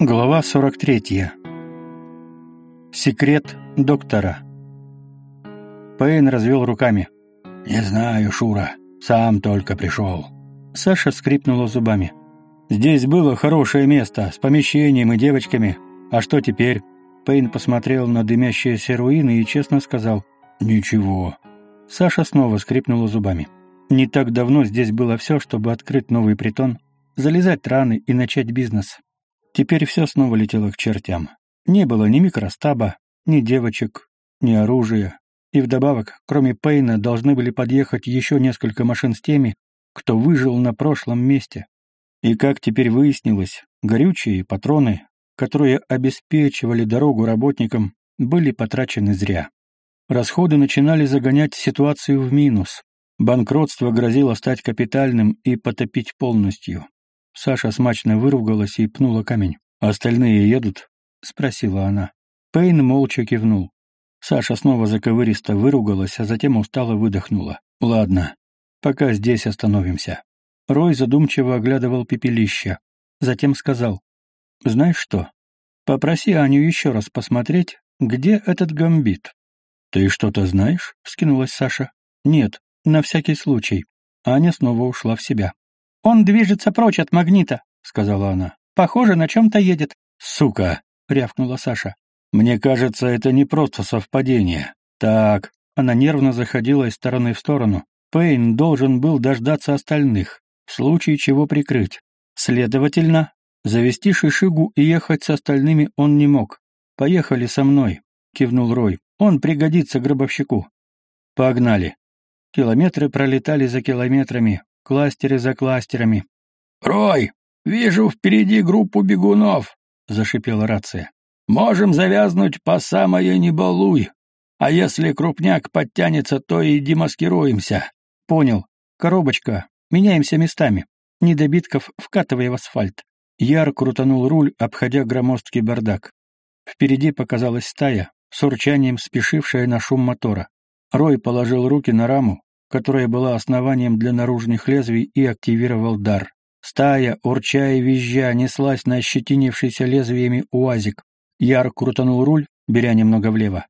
Глава 43. Секрет доктора. Пейн развел руками. «Не знаю, Шура. Сам только пришел». Саша скрипнула зубами. «Здесь было хорошее место, с помещением и девочками. А что теперь?» Пейн посмотрел на дымящиеся руины и честно сказал. «Ничего». Саша снова скрипнула зубами. Не так давно здесь было все, чтобы открыть новый притон, залезать раны и начать бизнес. Теперь все снова летело к чертям. Не было ни микростаба, ни девочек, ни оружия. И вдобавок, кроме Пейна, должны были подъехать еще несколько машин с теми, кто выжил на прошлом месте. И как теперь выяснилось, горючие патроны, которые обеспечивали дорогу работникам, были потрачены зря. Расходы начинали загонять ситуацию в минус. Банкротство грозило стать капитальным и потопить полностью. Саша смачно выругалась и пнула камень. «Остальные едут?» — спросила она. Пейн молча кивнул. Саша снова заковыристо выругалась, а затем устало выдохнула. «Ладно, пока здесь остановимся». Рой задумчиво оглядывал пепелище. Затем сказал. «Знаешь что? Попроси Аню еще раз посмотреть, где этот гамбит». «Ты что-то знаешь?» — вскинулась Саша. «Нет, на всякий случай». Аня снова ушла в себя. «Он движется прочь от магнита», — сказала она. «Похоже, на чем-то едет». «Сука!» — рявкнула Саша. «Мне кажется, это не просто совпадение. Так...» Она нервно заходила из стороны в сторону. Пейн должен был дождаться остальных, в случае чего прикрыть. Следовательно, завести Шишигу и ехать с остальными он не мог. «Поехали со мной», — кивнул Рой. «Он пригодится гробовщику». «Погнали». Километры пролетали за километрами, кластеры за кластерами. «Рой, вижу впереди группу бегунов», — зашипела рация. «Можем завязнуть по самое не балуй. А если крупняк подтянется, то и демаскируемся». «Понял. Коробочка. Меняемся местами. Недобитков вкатывай в асфальт». Яр крутанул руль, обходя громоздкий бардак. Впереди показалась стая, с урчанием спешившая на шум мотора. Рой положил руки на раму, которая была основанием для наружных лезвий, и активировал дар. Стая, урча и визжа, неслась на ощетинившийся лезвиями уазик. Яр крутанул руль, беря немного влево.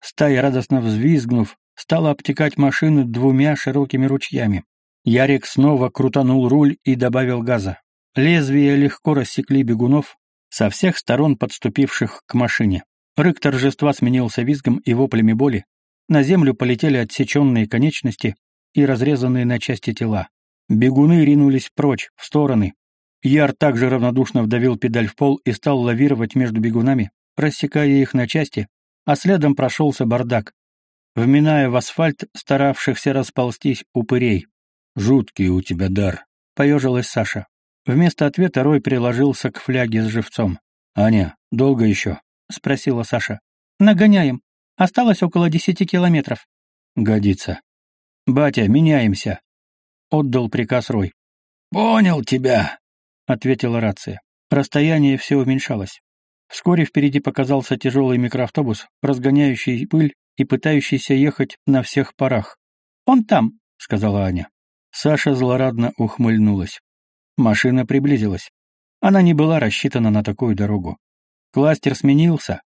Стая, радостно взвизгнув, стала обтекать машину двумя широкими ручьями. Ярик снова крутанул руль и добавил газа. Лезвия легко рассекли бегунов, со всех сторон подступивших к машине. Рык торжества сменился визгом и воплями боли, на землю полетели отсеченные конечности и разрезанные на части тела. Бегуны ринулись прочь, в стороны. Яр также равнодушно вдавил педаль в пол и стал лавировать между бегунами, рассекая их на части, а следом прошелся бардак, вминая в асфальт старавшихся расползтись упырей. «Жуткий у тебя дар», — поежилась Саша. Вместо ответа Рой приложился к фляге с живцом. «Аня, долго еще?» — спросила Саша. «Нагоняем», Осталось около десяти километров. Годится. Батя, меняемся. Отдал приказ Рой. Понял тебя, ответила рация. Расстояние все уменьшалось. Вскоре впереди показался тяжелый микроавтобус, разгоняющий пыль и пытающийся ехать на всех парах. «Он там», — сказала Аня. Саша злорадно ухмыльнулась. Машина приблизилась. Она не была рассчитана на такую дорогу. Кластер сменился,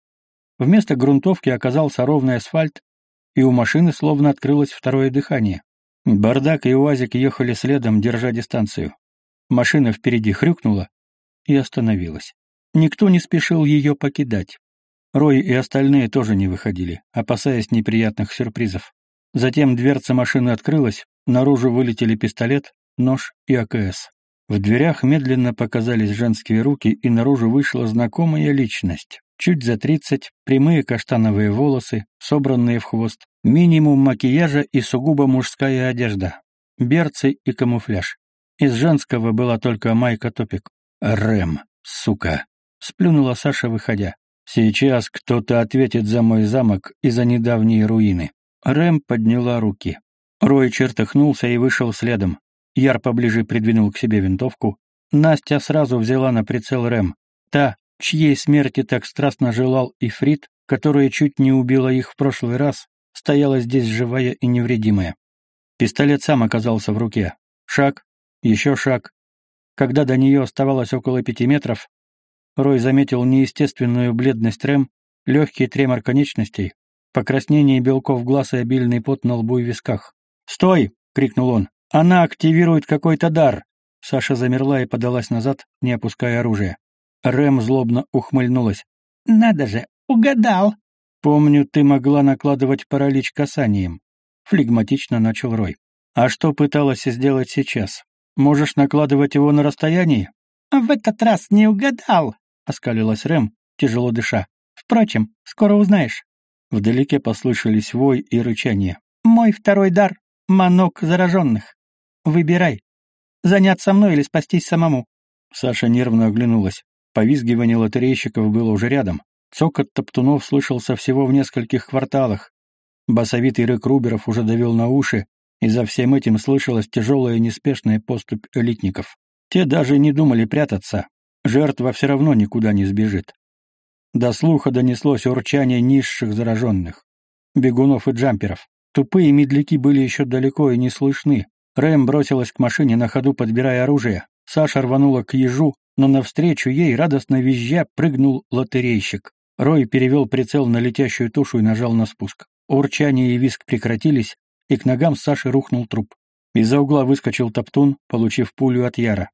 Вместо грунтовки оказался ровный асфальт, и у машины словно открылось второе дыхание. Бардак и УАЗик ехали следом, держа дистанцию. Машина впереди хрюкнула и остановилась. Никто не спешил ее покидать. Рой и остальные тоже не выходили, опасаясь неприятных сюрпризов. Затем дверца машины открылась, наружу вылетели пистолет, нож и АКС. В дверях медленно показались женские руки, и наружу вышла знакомая личность. Чуть за тридцать, прямые каштановые волосы, собранные в хвост, минимум макияжа и сугубо мужская одежда, берцы и камуфляж. Из женского была только майка-топик. «Рэм, сука!» — сплюнула Саша, выходя. «Сейчас кто-то ответит за мой замок и за недавние руины». Рэм подняла руки. Рой чертыхнулся и вышел следом. Яр поближе придвинул к себе винтовку. Настя сразу взяла на прицел Рэм. Та, чьей смерти так страстно желал Ифрит, которая чуть не убила их в прошлый раз, стояла здесь живая и невредимая. Пистолет сам оказался в руке. Шаг, еще шаг. Когда до нее оставалось около пяти метров, Рой заметил неестественную бледность Рэм, легкий тремор конечностей, покраснение белков глаз и обильный пот на лбу и висках. «Стой!» — крикнул он. «Она активирует какой-то дар!» Саша замерла и подалась назад, не опуская оружия. Рэм злобно ухмыльнулась. «Надо же, угадал!» «Помню, ты могла накладывать паралич касанием», — флегматично начал Рой. «А что пыталась сделать сейчас? Можешь накладывать его на расстоянии?» «В этот раз не угадал», — оскалилась Рэм, тяжело дыша. «Впрочем, скоро узнаешь». Вдалеке послышались вой и рычание. «Мой второй дар — манок зараженных. Выбирай, заняться мной или спастись самому». Саша нервно оглянулась. Повизгивание лотерейщиков было уже рядом. Цокот топтунов слышался всего в нескольких кварталах. Басовитый рык Руберов уже довел на уши, и за всем этим слышалась тяжелая неспешная поступь элитников. Те даже не думали прятаться. Жертва все равно никуда не сбежит. До слуха донеслось урчание низших зараженных. Бегунов и джамперов. Тупые медляки были еще далеко и не слышны. Рэм бросилась к машине на ходу, подбирая оружие. Саша рванула к ежу, но навстречу ей, радостно визжа, прыгнул лотерейщик. Рой перевел прицел на летящую тушу и нажал на спуск. Урчание и виск прекратились, и к ногам Саши рухнул труп. Из-за угла выскочил Топтун, получив пулю от Яра.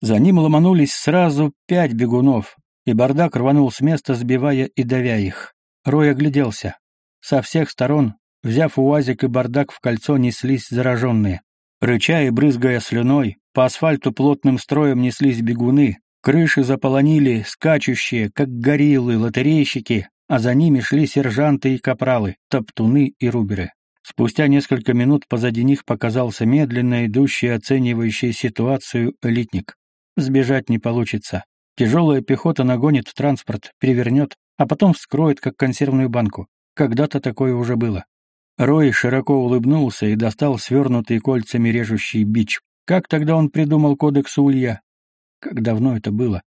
За ним ломанулись сразу пять бегунов, и бардак рванул с места, сбивая и давя их. Рой огляделся. Со всех сторон, взяв уазик и бардак в кольцо, неслись зараженные. Рыча и брызгая слюной, по асфальту плотным строем неслись бегуны, крыши заполонили скачущие, как гориллы, лотерейщики, а за ними шли сержанты и капралы, топтуны и руберы. Спустя несколько минут позади них показался медленно идущий оценивающий ситуацию элитник. Сбежать не получится. Тяжелая пехота нагонит транспорт, перевернет, а потом вскроет, как консервную банку. Когда-то такое уже было. Рой широко улыбнулся и достал свернутый кольцами режущий бич. Как тогда он придумал кодекс Улья? Как давно это было?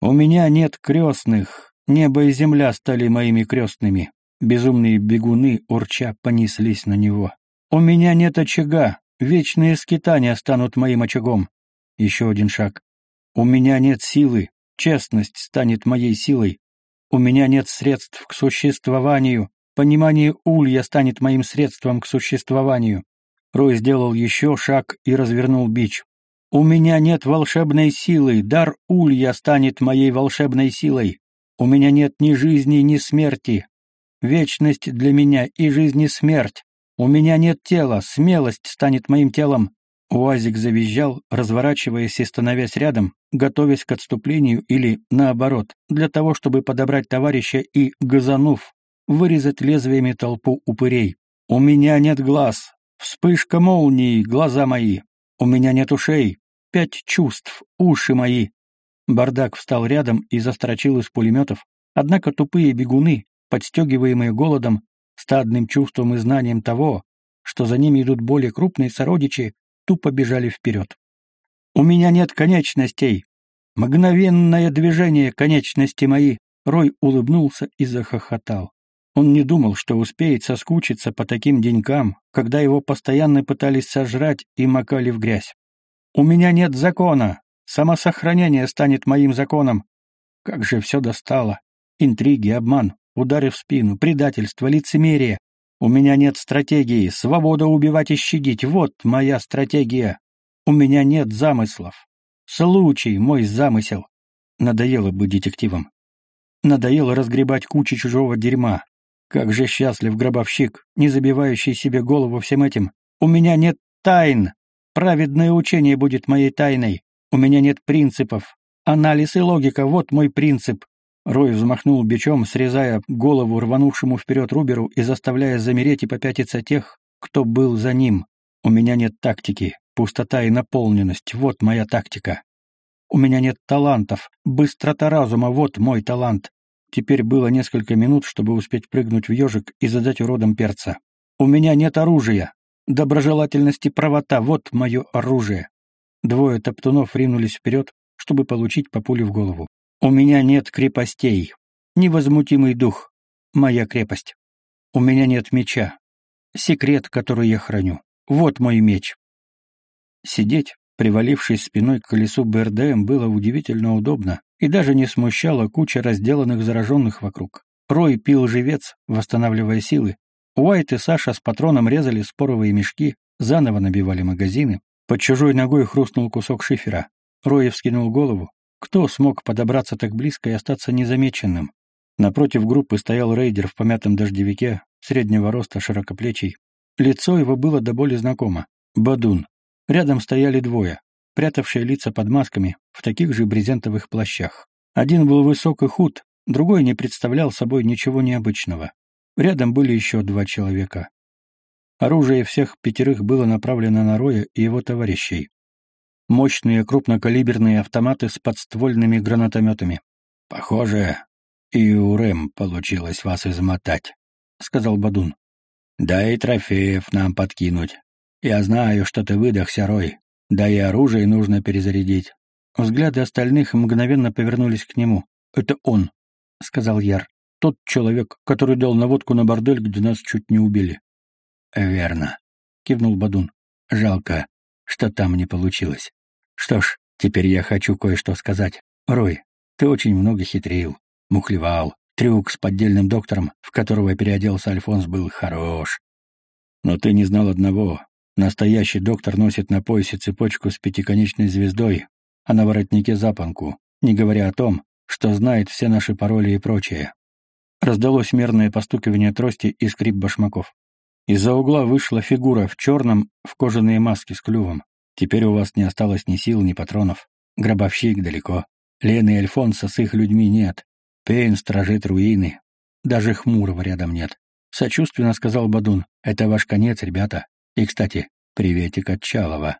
«У меня нет крестных. Небо и земля стали моими крестными». Безумные бегуны, урча, понеслись на него. «У меня нет очага. Вечные скитания станут моим очагом». Еще один шаг. «У меня нет силы. Честность станет моей силой. У меня нет средств к существованию. Понимание улья станет моим средством к существованию. Рой сделал еще шаг и развернул бич. У меня нет волшебной силы, дар улья станет моей волшебной силой. У меня нет ни жизни, ни смерти. Вечность для меня и жизнь и смерть. У меня нет тела, смелость станет моим телом. Уазик завизжал, разворачиваясь и становясь рядом, готовясь к отступлению или, наоборот, для того, чтобы подобрать товарища и, газанув, вырезать лезвиями толпу упырей. «У меня нет глаз. Вспышка молнии, глаза мои. У меня нет ушей. Пять чувств, уши мои». Бардак встал рядом и застрочил из пулеметов, однако тупые бегуны, подстегиваемые голодом, стадным чувством и знанием того, что за ними идут более крупные сородичи, тупо бежали вперед. «У меня нет конечностей. Мгновенное движение конечности мои!» Рой улыбнулся и захохотал. Он не думал, что успеет соскучиться по таким денькам, когда его постоянно пытались сожрать и макали в грязь. «У меня нет закона. Самосохранение станет моим законом. Как же все достало. Интриги, обман, удары в спину, предательство, лицемерие. У меня нет стратегии. Свобода убивать и щадить. Вот моя стратегия. У меня нет замыслов. Случай — мой замысел. Надоело быть детективом. Надоело разгребать кучу чужого дерьма. Как же счастлив гробовщик, не забивающий себе голову всем этим. У меня нет тайн. Праведное учение будет моей тайной. У меня нет принципов. Анализ и логика — вот мой принцип. Рой взмахнул бичом, срезая голову рванувшему вперед Руберу и заставляя замереть и попятиться тех, кто был за ним. У меня нет тактики. Пустота и наполненность — вот моя тактика. У меня нет талантов. Быстрота разума — вот мой талант. Теперь было несколько минут, чтобы успеть прыгнуть в ежик и задать уродом перца. «У меня нет оружия. Доброжелательность и правота — вот мое оружие». Двое топтунов ринулись вперед, чтобы получить по пуле в голову. «У меня нет крепостей. Невозмутимый дух — моя крепость. У меня нет меча. Секрет, который я храню. Вот мой меч». Сидеть, Привалившись спиной к колесу БРДМ, было удивительно удобно и даже не смущала куча разделанных зараженных вокруг. Рой пил живец, восстанавливая силы. Уайт и Саша с патроном резали споровые мешки, заново набивали магазины. Под чужой ногой хрустнул кусок шифера. Рой вскинул голову. Кто смог подобраться так близко и остаться незамеченным? Напротив группы стоял рейдер в помятом дождевике, среднего роста, широкоплечий. Лицо его было до боли знакомо. Бадун. Рядом стояли двое, прятавшие лица под масками, в таких же брезентовых плащах. Один был высок и худ, другой не представлял собой ничего необычного. Рядом были еще два человека. Оружие всех пятерых было направлено на Роя и его товарищей. Мощные крупнокалиберные автоматы с подствольными гранатометами. «Похоже, и у Рэм получилось вас измотать», — сказал Бадун. «Да и трофеев нам подкинуть. Я знаю, что ты выдохся, Рой. Да и оружие нужно перезарядить». Взгляды остальных мгновенно повернулись к нему. «Это он», — сказал Яр. «Тот человек, который дал наводку на бордель, где нас чуть не убили». «Верно», — кивнул Бадун. «Жалко, что там не получилось. Что ж, теперь я хочу кое-что сказать. Рой, ты очень много хитрил, мухлевал. Трюк с поддельным доктором, в которого переоделся Альфонс, был хорош. Но ты не знал одного. Настоящий доктор носит на поясе цепочку с пятиконечной звездой, а на воротнике запонку, не говоря о том, что знает все наши пароли и прочее. Раздалось мерное постукивание трости и скрип башмаков. Из-за угла вышла фигура в черном, в кожаные маски с клювом. Теперь у вас не осталось ни сил, ни патронов. Гробовщик далеко. Лены и Альфонса с их людьми нет. Пейн сторожит руины. Даже Хмурого рядом нет. Сочувственно сказал Бадун. Это ваш конец, ребята. И, кстати, приветик от Чалова.